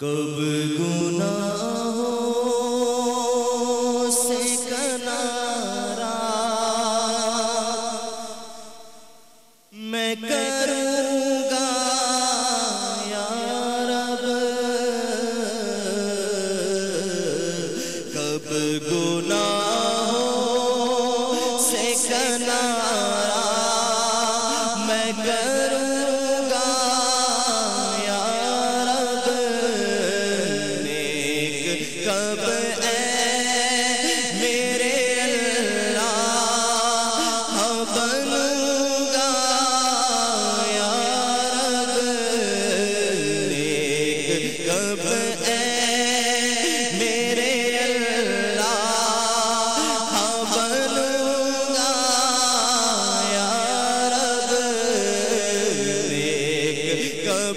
کب گناہ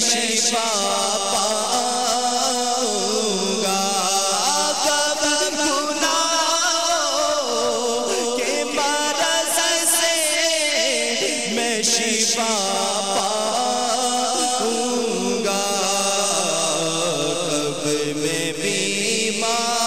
شفا پاؤں گا۔ کب گناہوں کے مرض سے میں شفا پاؤں گا۔ کب میں بیمار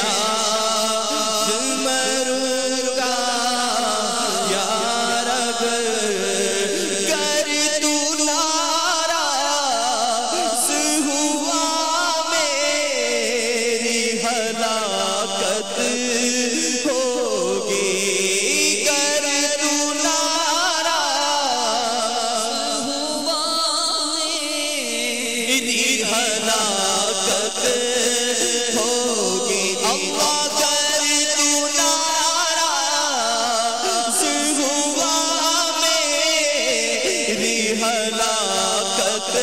شاہ ہلاکت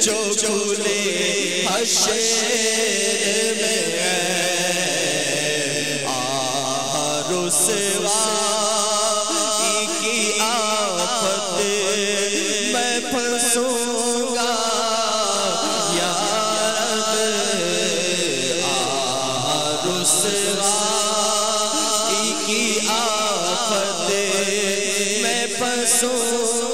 جو جھولے حشر میں میں پسوں